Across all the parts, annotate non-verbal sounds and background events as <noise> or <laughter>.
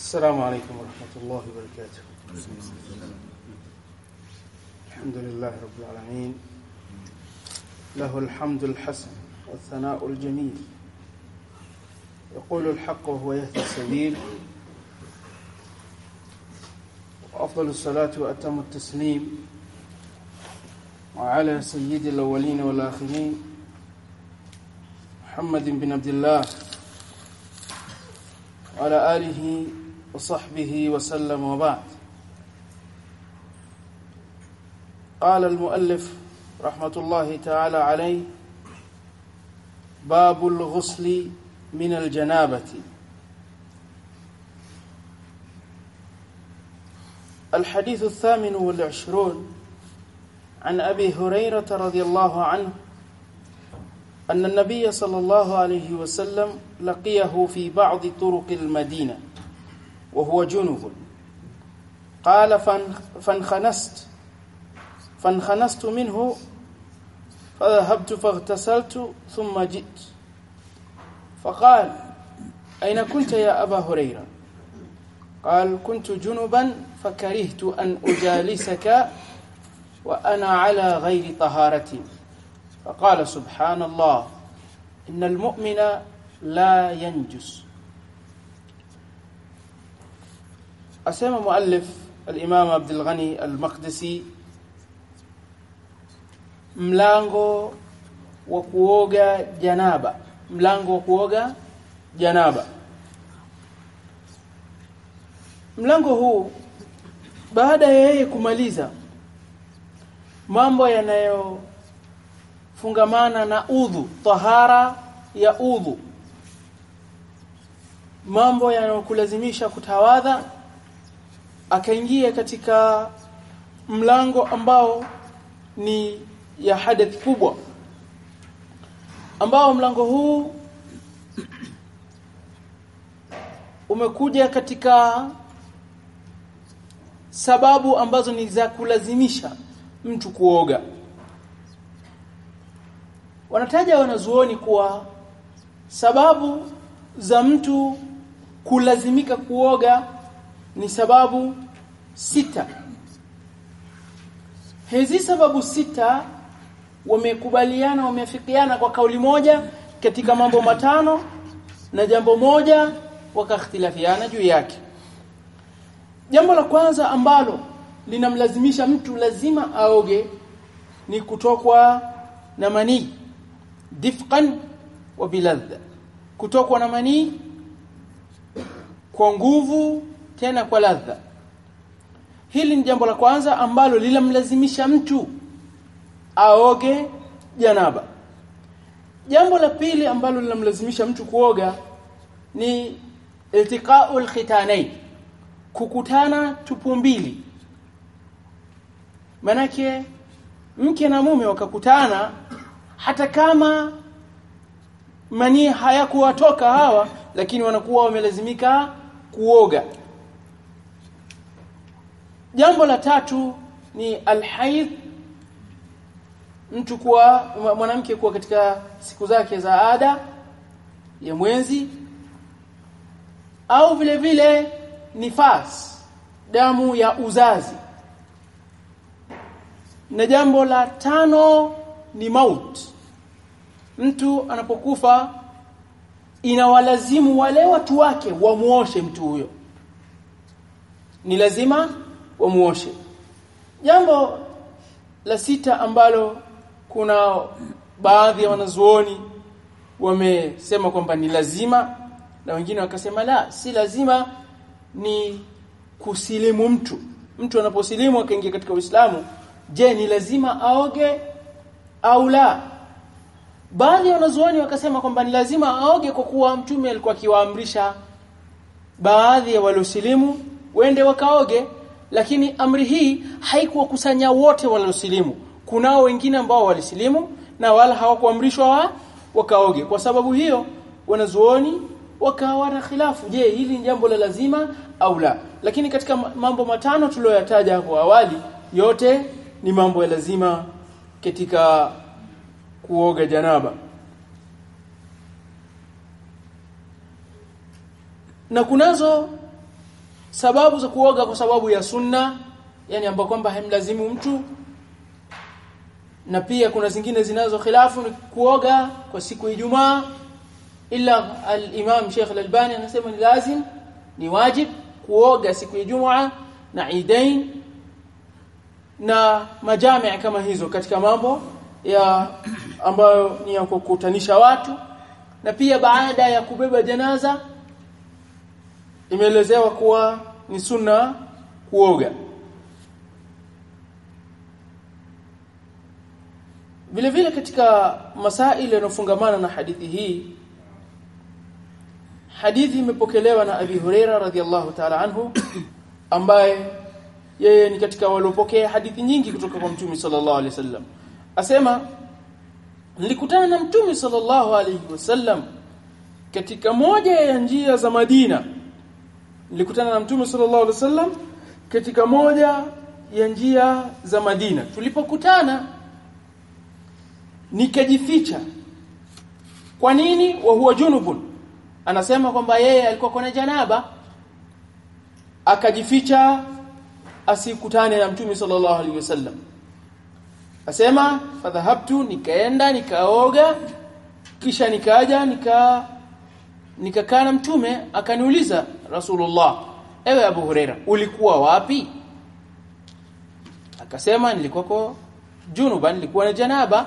السلام عليكم ورحمة الله وبركاته. الحمد لله رب العالمين. له الحمد الحسن والثناء الجميل. يقول الحق وهو يهدي السبيل. وأفضل الصلاة وأتم التسليم. وعلى سيد الأولين والآخرين. محمد بن عبد الله. وعلى آله وصحبه وسلم وبعد. قال المؤلف رحمة الله تعالى عليه باب الغسل من الجنابة. الحديث الثامن والعشرون عن أبي هريرة رضي الله عنه أن النبي صلى الله عليه وسلم لقيه في بعض طرق المدينة. وهو جنب قال فانخنست. فانخنست منه فذهبت فاغتسلت ثم جئت. فقال أين كنت يا أبا هريرة؟ قال كنت جنبا فكرهت أن أجالسك وأنا على غير طهارة فقال سبحان الله إن المؤمن لا ينجس. asema muallif al-Imam Abdul Ghani al-Maqdisi mlango wa kuoga janaba mlango wa kuoga janaba. Mlango huu baada ya yeye kumaliza mambo yanayofungamana na udhu tahara ya udhu mambo yanayokulazimisha kutawadha akaingia katika mlango ambao ni ya hadath kubwa ambao mlango huu umekuja katika sababu ambazo ni za kulazimisha mtu kuoga. Wanataja wanazuoni kuwa sababu za mtu kulazimika kuoga ni sababu sita. Hizi sababu sita wamekubaliana wameafikiana kwa kauli moja katika mambo matano na jambo moja wakakhtilafiana juu yake. Jambo la kwanza ambalo linamlazimisha mtu lazima aoge ni kutokwa na manii difqan wa biladha kutokwa na manii kwa nguvu tena kwa ladha. Hili ni jambo la kwanza ambalo linamlazimisha mtu aoge janaba. Jambo la pili ambalo linamlazimisha mtu kuoga ni iltiqa'ul khitanain kukutana tupu mbili. Manake mke na mume wakakutana hata kama manii hayakuwatoka hawa lakini wanakuwa wamelazimika kuoga jambo la tatu ni alhaid mtu kuwa mwanamke kuwa katika siku zake za ada ya mwezi au vile vile nifas damu ya uzazi. Na jambo la tano ni maut. Mtu anapokufa inawalazimu wale watu wake wamuoshe mtu huyo. Ni lazima wamuoshe jambo la sita ambalo kuna baadhi ya wanazuoni wamesema kwamba ni lazima na wengine wakasema la si lazima ni kusilimu mtu. Mtu anaposilimu akaingia katika Uislamu je ni lazima aoge au la? Baadhi ya wanazuoni wakasema kwamba ni lazima aoge kwa kuwa mtume alikuwa akiwaamrisha baadhi ya waliosilimu wende wakaoge lakini amri hii haikuwakusanya wote waliosilimu. Kunao wengine ambao walisilimu na wala hawakuamrishwa wa, wakaoge. Kwa sababu hiyo wanazuoni wakawa na khilafu. Je hili ni jambo la lazima au la? Lakini katika mambo matano tuliyoyataja hapo awali yote ni mambo ya lazima katika kuoga janaba. Na kunazo sababu za kuoga kwa sababu ya sunna yani ambapo kwamba haimlazimu mtu. Na pia kuna zingine zinazo khilafu ni kuoga kwa siku ya Ijumaa ila al-Imam Sheikh Al-Albani anasema ni lazim ni wajib kuoga siku ya Ijumaa na Idain na majamii kama hizo katika mambo ya ambayo ni ya kukutanisha watu. Na pia baada ya kubeba janaza imeelezewa kuwa ni sunna kuoga. Vile vile katika masaili yanofungamana na hadithi hii hadithi imepokelewa na Abi Huraira radhiallahu ta'ala anhu <coughs> ambaye yeye ni katika waliopokea hadithi nyingi kutoka kwa Mtume sallallahu alaihi wasallam. Asema nilikutana na Mtume sallallahu alaihi wasallam katika moja ya njia za Madina nilikutana na Mtume sallallahu alaihi wasallam katika moja ya njia za Madina. Tulipokutana nikajificha. Kwa nini? Wa huwa junubun. Anasema kwamba yeye alikuwa kwenye janaba. Akajificha asikutane na mtume sallallahu alaihi wasallam. Asema fadhahabtu nikaenda nikaoga. Kisha nikaja nika nikakaa na mtume akaniuliza rasulullah ewe abu huraira ulikuwa wapi? Akasema nilikuwa kwa junuba nilikuwa na janaba.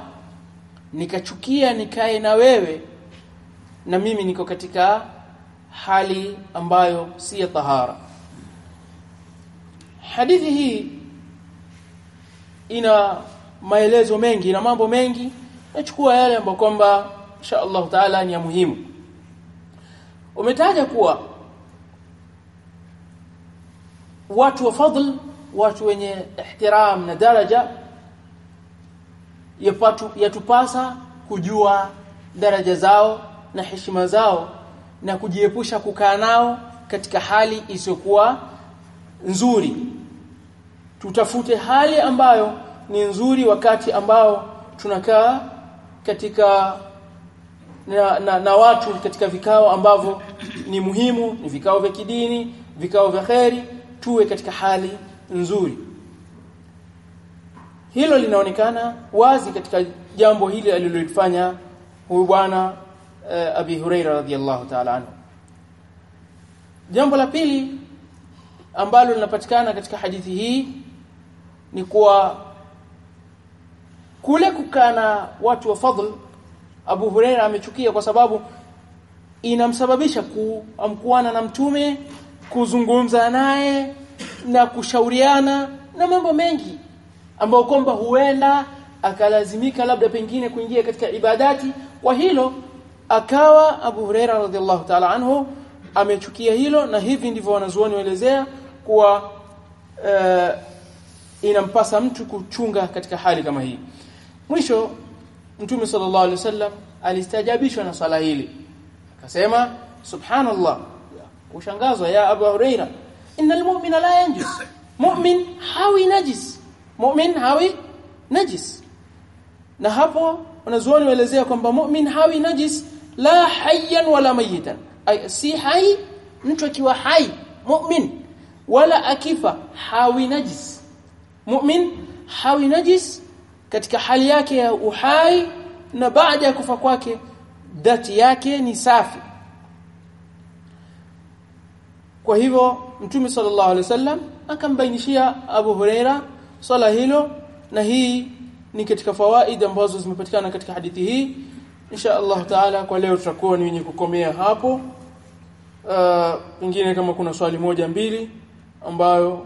Nikachukia nikae na wewe na mimi niko katika hali ambayo si ya tahara. Hadithi hii ina maelezo mengi na mambo mengi. Nachukua yale ambayo kwamba insha Allah taala ni ya muhimu. Umetaja kuwa watu wa fadl watu wenye ihtiram na daraja yapatu yatupasa kujua daraja zao na heshima zao na kujiepusha kukaa nao katika hali isiyokuwa nzuri. Tutafute hali ambayo ni nzuri wakati ambao tunakaa katika na, na, na watu katika vikao ambavyo ni muhimu ni vikao vya kidini vikao vya kheri tuwe katika hali nzuri. Hilo linaonekana wazi katika jambo hili alilolifanya huyu bwana uh, Abi Huraira radhiyallahu ta'ala anhu. Jambo la pili ambalo linapatikana katika hadithi hii ni kuwa kule kukana watu wa fadhl Abu Huraira amechukia kwa sababu inamsababisha kuamkuana na mtume kuzungumza naye na kushauriana na mambo mengi ambayo kwamba huenda akalazimika labda pengine kuingia katika ibadati. Kwa hilo akawa Abu Huraira radhiallahu ta'ala anhu amechukia hilo na hivi ndivyo wanazuoni waelezea kuwa uh, inampasa mtu kuchunga katika hali kama hii. Mwisho mtume sallallahu alaihi wasallam alistajabishwa na swala hili. Akasema subhanallah ushangazwa ya Abu Huraira innal mu'mina la yanjus. Mu'min hawi najis. Mu'min hawi najis. Na hapo wanazuoni waelezea kwamba mu'min hawi najis la hayyan wala mayitan ay si hai mtu akiwa hai mu'min. Wala akifa hawi najis. Mu'min hawi najis katika hali yake ya uhai na baada ya kufa kwake dhati yake ni safi kwa hivyo mtume sallallahu alaihi wasallam akambainishia Abu Huraira swala hilo na hii ni katika fawaid ambazo zimepatikana katika hadithi hii. Insha Allah taala kwa leo tutakuwa ni wenye kukomea hapo. Pengine uh, pengine kama kuna swali moja mbili ambayo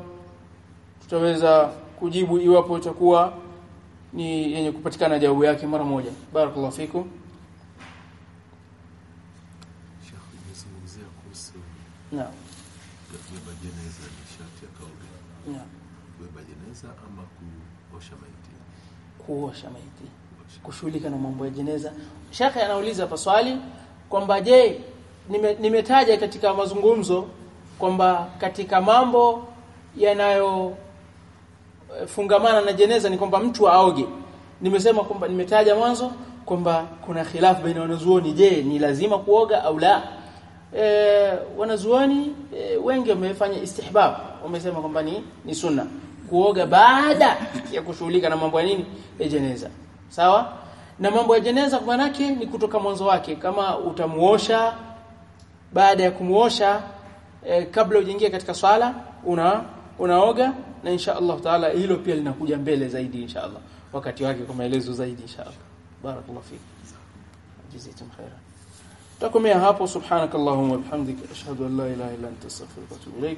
tutaweza kujibu iwapo itakuwa ni yenye kupatikana jawabu yake mara moja. Barakallahu fikum. Sheikh, naam ya kubeba jeneza ni sharti ya kauli. naam Kubeba jeneza ama kuosha maiti? Kuosha maiti kushughulika na mambo ya jeneza. Shekhe anauliza hapa swali kwamba je nime, nimetaja katika mazungumzo kwamba katika mambo yanayo fungamana na jeneza ni kwamba mtu aoge. Nimesema kwamba nimetaja mwanzo kwamba kuna khilafu baina wanazuoni. Je ni lazima kuoga au la? E, wanazuoni e, wengi wamefanya istihbab. Wamesema kwamba ni ni sunna kuoga baada ya kushughulika na mambo ya nini? Ya jeneza. Sawa? Na mambo ya jeneza kwa manake ni kutoka mwanzo wake. Kama utamuosha baada ya kumuosha e, kabla ujiingie katika swala una unaoga na insha Allah taala hilo pia linakuja mbele zaidi insha Allah. Wakati wake kwa maelezo zaidi insha Allah. Barakallahu fik. Jazakum khairan. Takomea hapo. Subhanakallahumma wa bihamdika. Ashhadu an la ilaha illa anta astaghfiruka wa atubu ilaik